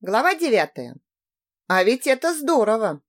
Глава девятая. А ведь это здорово.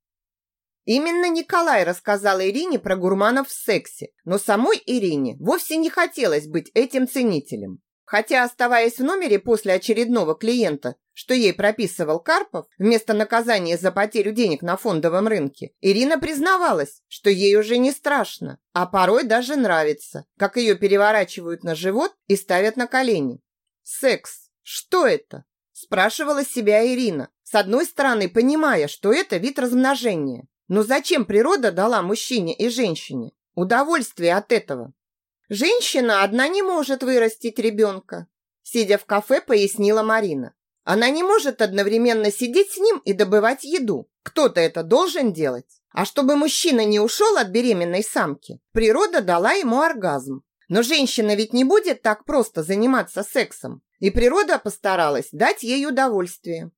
Именно Николай рассказал Ирине про гурманов в сексе, но самой Ирине вовсе не хотелось быть этим ценителем. Хотя, оставаясь в номере после очередного клиента, что ей прописывал Карпов, вместо наказания за потерю денег на фондовом рынке, Ирина признавалась, что ей уже не страшно, а порой даже нравится, как ее переворачивают на живот и ставят на колени. Секс. Что это? Спрашивала себя Ирина, с одной стороны понимая, что это вид размножения. Но зачем природа дала мужчине и женщине удовольствие от этого? Женщина одна не может вырастить ребенка, сидя в кафе, пояснила Марина. Она не может одновременно сидеть с ним и добывать еду. Кто-то это должен делать. А чтобы мужчина не ушел от беременной самки, природа дала ему оргазм. Но женщина ведь не будет так просто заниматься сексом. И природа постаралась дать ей удовольствие.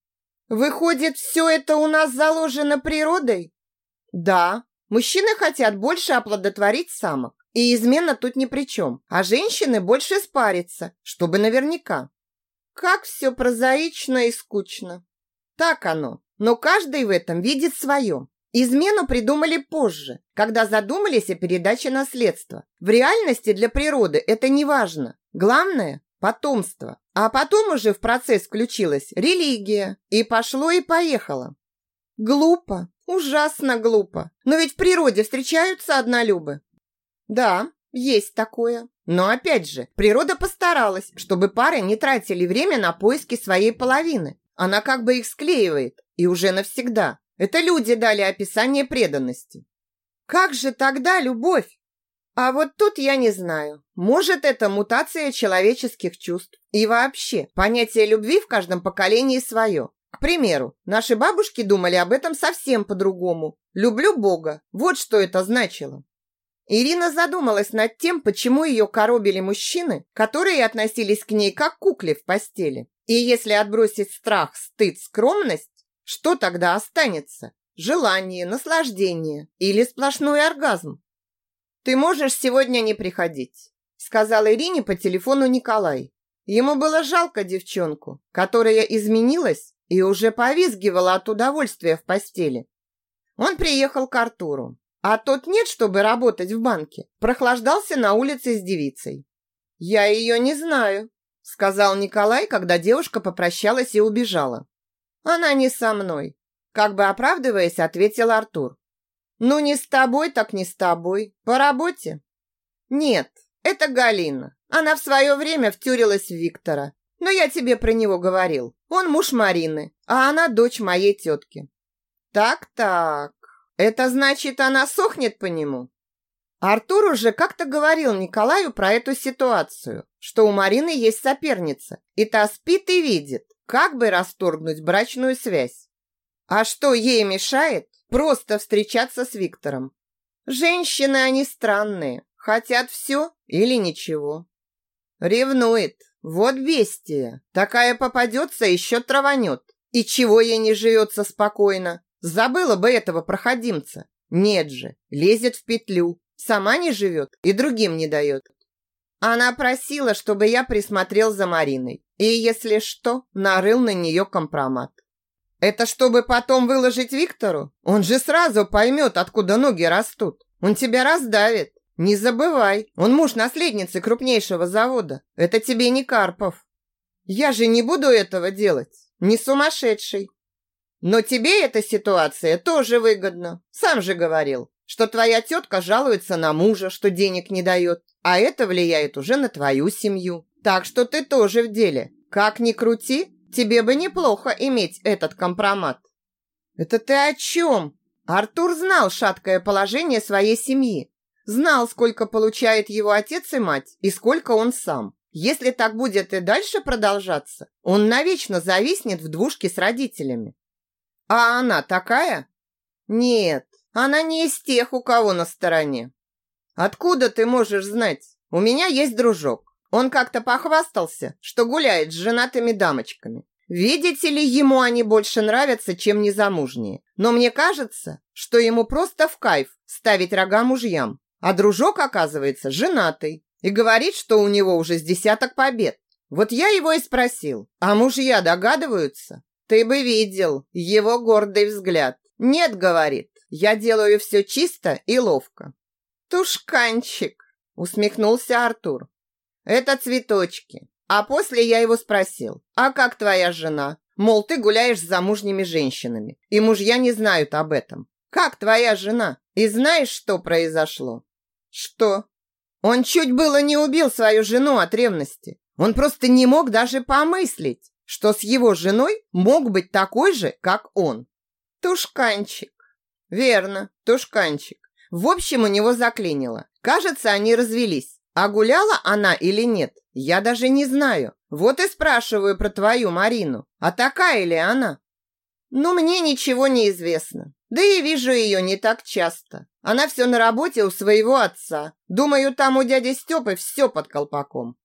Выходит, все это у нас заложено природой? Да, мужчины хотят больше оплодотворить самок. И измена тут ни при чем. А женщины больше спариться, чтобы наверняка. Как все прозаично и скучно. Так оно. Но каждый в этом видит свое. Измену придумали позже, когда задумались о передаче наследства. В реальности для природы это не важно. Главное – потомство. А потом уже в процесс включилась религия. И пошло и поехало. Глупо, ужасно глупо. Но ведь в природе встречаются однолюбы. Да, есть такое. Но опять же, природа постаралась, чтобы пары не тратили время на поиски своей половины. Она как бы их склеивает, и уже навсегда. Это люди дали описание преданности. Как же тогда любовь? А вот тут я не знаю. Может, это мутация человеческих чувств. И вообще, понятие любви в каждом поколении свое. К примеру, наши бабушки думали об этом совсем по-другому. «Люблю Бога». Вот что это значило. Ирина задумалась над тем, почему ее коробили мужчины, которые относились к ней как кукле в постели. И если отбросить страх, стыд, скромность, что тогда останется? Желание, наслаждение или сплошной оргазм? «Ты можешь сегодня не приходить», сказал Ирине по телефону Николай. Ему было жалко девчонку, которая изменилась и уже повизгивала от удовольствия в постели. Он приехал к Артуру, а тот нет, чтобы работать в банке. Прохлаждался на улице с девицей. «Я ее не знаю», сказал Николай, когда девушка попрощалась и убежала. Она не со мной, как бы оправдываясь, ответил Артур. Ну не с тобой, так не с тобой. По работе? Нет, это Галина. Она в свое время втюрилась в Виктора. Но я тебе про него говорил. Он муж Марины, а она дочь моей тетки. Так-так. Это значит, она сохнет по нему? Артур уже как-то говорил Николаю про эту ситуацию, что у Марины есть соперница, и та спит и видит, как бы расторгнуть брачную связь. А что ей мешает? Просто встречаться с Виктором. Женщины они странные, хотят все или ничего. Ревнует, вот бестия. Такая попадется, еще траванет. И чего ей не живется спокойно? Забыла бы этого проходимца. Нет же, лезет в петлю. Сама не живет и другим не дает. Она просила, чтобы я присмотрел за Мариной. И, если что, нарыл на нее компромат. Это чтобы потом выложить Виктору? Он же сразу поймет, откуда ноги растут. Он тебя раздавит. Не забывай, он муж наследницы крупнейшего завода. Это тебе не Карпов. Я же не буду этого делать. Не сумасшедший. Но тебе эта ситуация тоже выгодна. Сам же говорил, что твоя тетка жалуется на мужа, что денег не дает. А это влияет уже на твою семью. Так что ты тоже в деле. Как ни крути, тебе бы неплохо иметь этот компромат. Это ты о чем? Артур знал шаткое положение своей семьи. Знал, сколько получает его отец и мать, и сколько он сам. Если так будет и дальше продолжаться, он навечно зависнет в двушке с родителями. А она такая? Нет, она не из тех, у кого на стороне. Откуда ты можешь знать? У меня есть дружок. Он как-то похвастался, что гуляет с женатыми дамочками. Видите ли, ему они больше нравятся, чем незамужние. Но мне кажется, что ему просто в кайф ставить рога мужьям. А дружок, оказывается, женатый. И говорит, что у него уже с десяток побед. Вот я его и спросил, а мужья догадываются? Ты бы видел его гордый взгляд. Нет, говорит, я делаю все чисто и ловко. Тушканчик, усмехнулся Артур. Это цветочки. А после я его спросил, а как твоя жена? Мол, ты гуляешь с замужними женщинами, и мужья не знают об этом. Как твоя жена? И знаешь, что произошло? Что? Он чуть было не убил свою жену от ревности. Он просто не мог даже помыслить, что с его женой мог быть такой же, как он. Тушканчик. Верно, тушканчик. В общем, у него заклинило. Кажется, они развелись. А гуляла она или нет, я даже не знаю. Вот и спрашиваю про твою Марину. А такая ли она? Ну, мне ничего не известно. Да и вижу ее не так часто. Она все на работе у своего отца. Думаю, там у дяди Степы все под колпаком.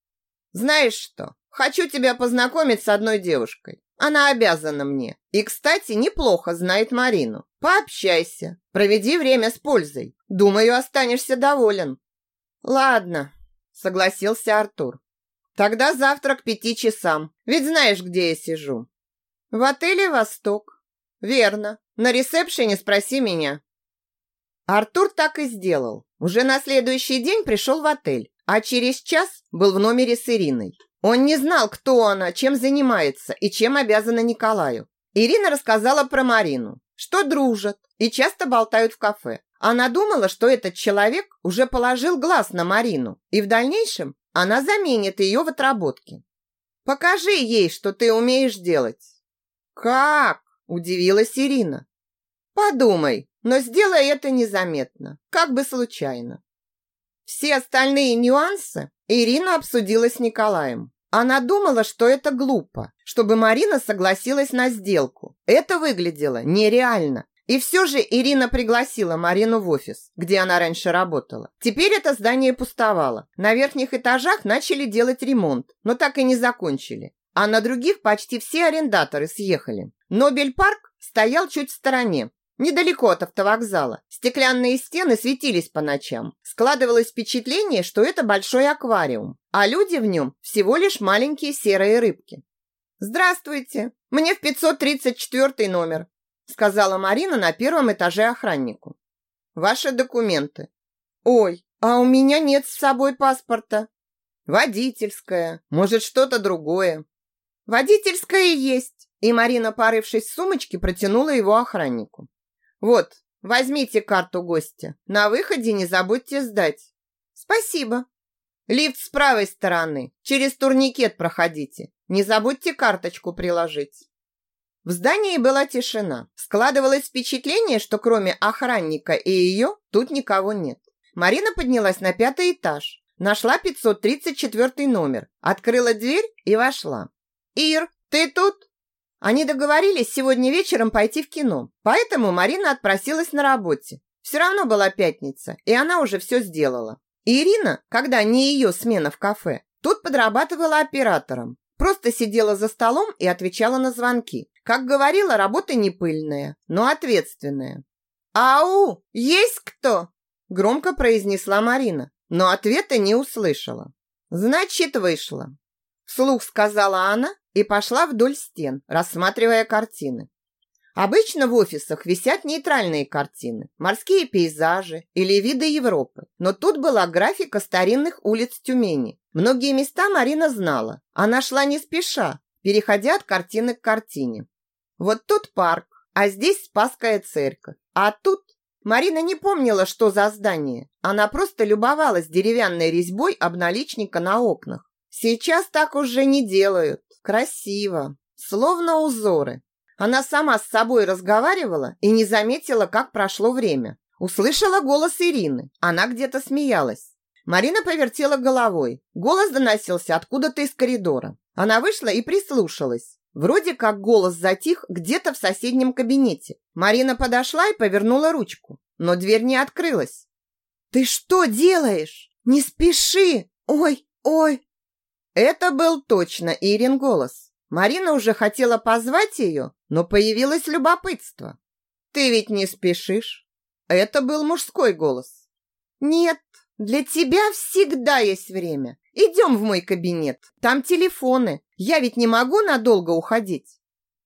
Знаешь что? Хочу тебя познакомить с одной девушкой. Она обязана мне. И, кстати, неплохо знает Марину. Пообщайся. Проведи время с пользой. Думаю, останешься доволен. Ладно, согласился Артур. Тогда завтра к пяти часам. Ведь знаешь, где я сижу. В отеле «Восток». Верно. На ресепшене спроси меня. Артур так и сделал. Уже на следующий день пришел в отель, а через час был в номере с Ириной. Он не знал, кто она, чем занимается и чем обязана Николаю. Ирина рассказала про Марину, что дружат и часто болтают в кафе. Она думала, что этот человек уже положил глаз на Марину, и в дальнейшем она заменит ее в отработке. Покажи ей, что ты умеешь делать. Как? Удивилась Ирина. Подумай, но сделай это незаметно, как бы случайно. Все остальные нюансы Ирина обсудила с Николаем. Она думала, что это глупо, чтобы Марина согласилась на сделку. Это выглядело нереально. И все же Ирина пригласила Марину в офис, где она раньше работала. Теперь это здание пустовало. На верхних этажах начали делать ремонт, но так и не закончили. А на других почти все арендаторы съехали. Нобель-парк стоял чуть в стороне, недалеко от автовокзала. Стеклянные стены светились по ночам. Складывалось впечатление, что это большой аквариум, а люди в нем всего лишь маленькие серые рыбки. «Здравствуйте! Мне в 534 номер сказала Марина на первом этаже охраннику. Ваши документы. Ой, а у меня нет с собой паспорта. Водительская, может, что-то другое. Водительская есть. И Марина, порывшись в сумочке, протянула его охраннику. Вот, возьмите карту гостя. На выходе не забудьте сдать. Спасибо. Лифт с правой стороны. Через турникет проходите. Не забудьте карточку приложить. В здании была тишина. Складывалось впечатление, что кроме охранника и ее тут никого нет. Марина поднялась на пятый этаж, нашла 534 номер, открыла дверь и вошла. «Ир, ты тут?» Они договорились сегодня вечером пойти в кино, поэтому Марина отпросилась на работе. Все равно была пятница, и она уже все сделала. И Ирина, когда не ее смена в кафе, тут подрабатывала оператором. Просто сидела за столом и отвечала на звонки. Как говорила, работа не пыльная, но ответственная. «Ау! Есть кто?» Громко произнесла Марина, но ответа не услышала. «Значит, вышла». Вслух сказала она и пошла вдоль стен, рассматривая картины. Обычно в офисах висят нейтральные картины, морские пейзажи или виды Европы. Но тут была графика старинных улиц Тюмени. Многие места Марина знала. Она шла не спеша, переходя от картины к картине. Вот тут парк, а здесь Спасская церковь. А тут Марина не помнила, что за здание. Она просто любовалась деревянной резьбой обналичника на окнах. Сейчас так уже не делают. Красиво. Словно узоры. Она сама с собой разговаривала и не заметила, как прошло время. Услышала голос Ирины. Она где-то смеялась. Марина повертела головой. Голос доносился откуда-то из коридора. Она вышла и прислушалась. Вроде как голос затих где-то в соседнем кабинете. Марина подошла и повернула ручку, но дверь не открылась. «Ты что делаешь? Не спеши! Ой, ой!» Это был точно Ирин голос. Марина уже хотела позвать ее, но появилось любопытство. «Ты ведь не спешишь?» Это был мужской голос. «Нет, для тебя всегда есть время. Идем в мой кабинет. Там телефоны. Я ведь не могу надолго уходить.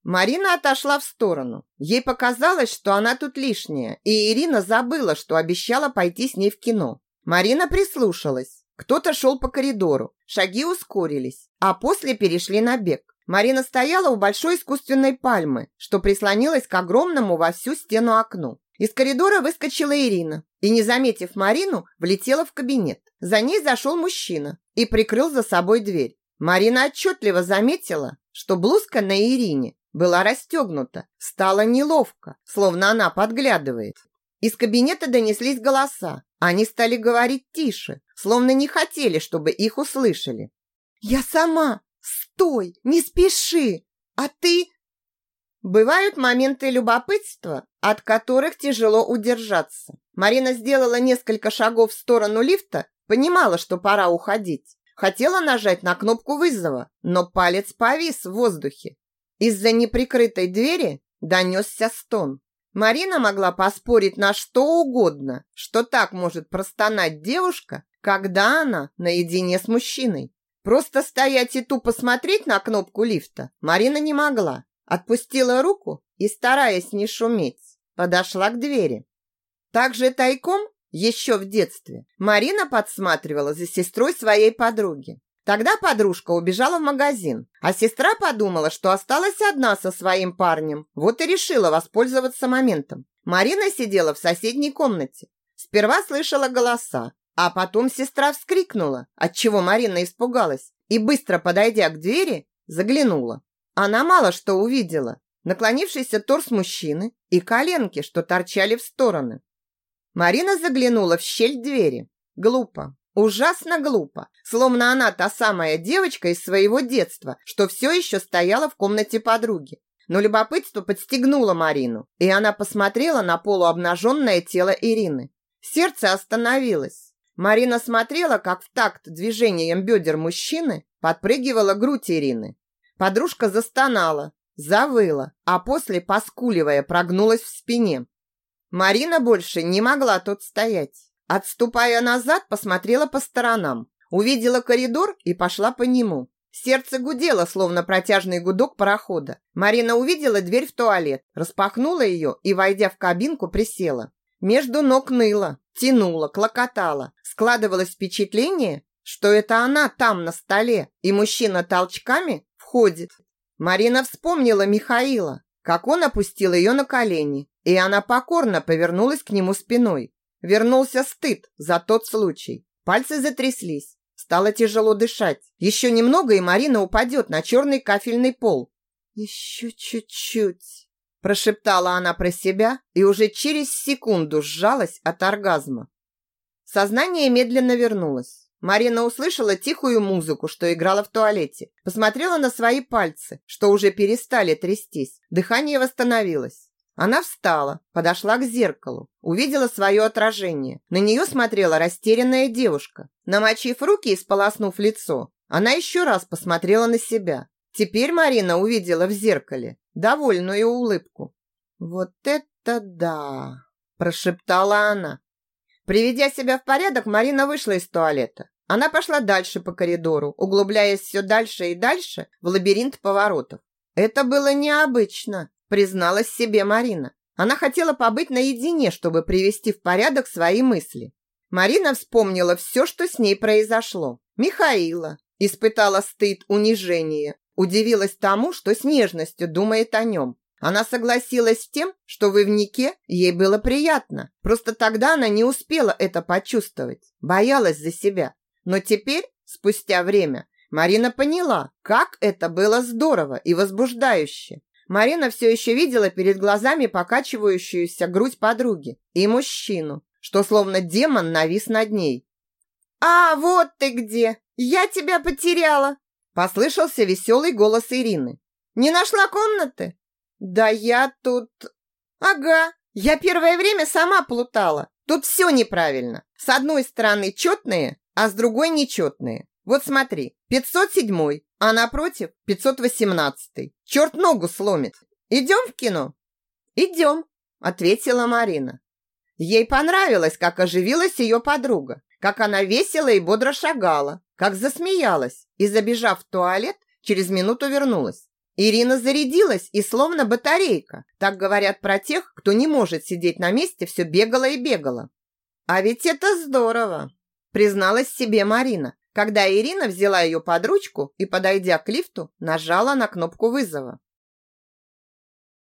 Марина отошла в сторону. Ей показалось, что она тут лишняя, и Ирина забыла, что обещала пойти с ней в кино. Марина прислушалась. Кто-то шел по коридору. Шаги ускорились, а после перешли на бег. Марина стояла у большой искусственной пальмы, что прислонилась к огромному во всю стену окну. Из коридора выскочила Ирина и, не заметив Марину, влетела в кабинет. За ней зашел мужчина и прикрыл за собой дверь. Марина отчетливо заметила, что блузка на Ирине была расстегнута. Стало неловко, словно она подглядывает. Из кабинета донеслись голоса. Они стали говорить тише, словно не хотели, чтобы их услышали. «Я сама! Стой! Не спеши! А ты...» Бывают моменты любопытства, от которых тяжело удержаться. Марина сделала несколько шагов в сторону лифта, понимала, что пора уходить. Хотела нажать на кнопку вызова, но палец повис в воздухе. Из-за неприкрытой двери донесся стон. Марина могла поспорить на что угодно, что так может простонать девушка, когда она наедине с мужчиной. Просто стоять и тупо смотреть на кнопку лифта Марина не могла. Отпустила руку и, стараясь не шуметь, подошла к двери. Также тайком, еще в детстве, Марина подсматривала за сестрой своей подруги. Тогда подружка убежала в магазин, а сестра подумала, что осталась одна со своим парнем. Вот и решила воспользоваться моментом. Марина сидела в соседней комнате. Сперва слышала голоса, а потом сестра вскрикнула, отчего Марина испугалась и, быстро подойдя к двери, заглянула. Она мало что увидела. Наклонившийся торс мужчины и коленки, что торчали в стороны. Марина заглянула в щель двери. Глупо. Ужасно глупо. Словно она та самая девочка из своего детства, что все еще стояла в комнате подруги. Но любопытство подстегнуло Марину, и она посмотрела на полуобнаженное тело Ирины. Сердце остановилось. Марина смотрела, как в такт движением бедер мужчины подпрыгивала грудь Ирины. Подружка застонала, завыла, а после, поскуливая, прогнулась в спине. Марина больше не могла тут стоять. Отступая назад, посмотрела по сторонам. Увидела коридор и пошла по нему. Сердце гудело, словно протяжный гудок парохода. Марина увидела дверь в туалет, распахнула ее и, войдя в кабинку, присела. Между ног ныла, тянула, клокотала. Складывалось впечатление, что это она там на столе, и мужчина толчками входит. Марина вспомнила Михаила, как он опустил ее на колени, и она покорно повернулась к нему спиной. Вернулся стыд за тот случай. Пальцы затряслись. Стало тяжело дышать. Еще немного, и Марина упадет на черный кафельный пол. «Еще чуть-чуть», – прошептала она про себя и уже через секунду сжалась от оргазма. Сознание медленно вернулось. Марина услышала тихую музыку, что играла в туалете. Посмотрела на свои пальцы, что уже перестали трястись. Дыхание восстановилось. Она встала, подошла к зеркалу, увидела свое отражение. На нее смотрела растерянная девушка. Намочив руки и сполоснув лицо, она еще раз посмотрела на себя. Теперь Марина увидела в зеркале довольную улыбку. «Вот это да!» – прошептала она. Приведя себя в порядок, Марина вышла из туалета. Она пошла дальше по коридору, углубляясь все дальше и дальше в лабиринт поворотов. Это было необычно, призналась себе Марина. Она хотела побыть наедине, чтобы привести в порядок свои мысли. Марина вспомнила все, что с ней произошло. Михаила испытала стыд, унижение, удивилась тому, что с нежностью думает о нем. Она согласилась с тем, что в Ивнике ей было приятно. Просто тогда она не успела это почувствовать, боялась за себя. Но теперь, спустя время, Марина поняла, как это было здорово и возбуждающе. Марина все еще видела перед глазами покачивающуюся грудь подруги и мужчину, что словно демон навис над ней. «А, вот ты где! Я тебя потеряла!» Послышался веселый голос Ирины. «Не нашла комнаты?» «Да я тут...» «Ага, я первое время сама плутала. Тут все неправильно. С одной стороны четные, а с другой нечетные. Вот смотри, 507, а напротив 518. Черт ногу сломит. Идем в кино? Идем, ответила Марина. Ей понравилось, как оживилась ее подруга, как она весело и бодро шагала, как засмеялась и, забежав в туалет, через минуту вернулась. Ирина зарядилась и словно батарейка. Так говорят про тех, кто не может сидеть на месте, все бегала и бегала. А ведь это здорово, призналась себе Марина, когда Ирина взяла ее под ручку и, подойдя к лифту, нажала на кнопку вызова.